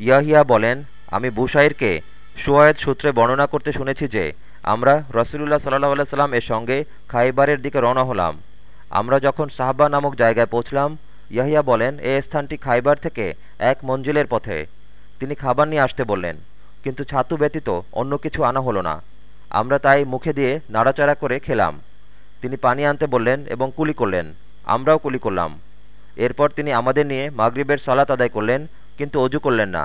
ইয়াহিয়া বলেন, আমি বুসাইরকে সুয়ায়েদ সূত্রে বর্ণনা করতে শুনেছি যে, আমরা রসুলুল্লাহ সাল্লাহ আল্লাহ সাল্লাম এর সঙ্গে খাইবারের দিকে রওনা হলাম। আমরা যখন সাহবা নামক জায়গায় পৌঁছলাম, ইয়াহিয়া বলেন, এ স্থানটি খাইবার থেকে এক মঞ্জিলের পথে। তিনি খাবার নিয়ে আসতে বললেন, কিন্তু ছাতু ব্যতীত অন্য কিছু আনা হলো না। আমরা তাই মুখে দিয়ে নাড়াচাড়া করে খেলাম। তিনি পানি আনতে বললেন এবং কুলি করলেন। আমরাও কুলি করলাম। এরপর তিনি আমাদের নিয়ে মাগরিবের সালাত আদায় করলেন কিন্তু অজু করলেন না।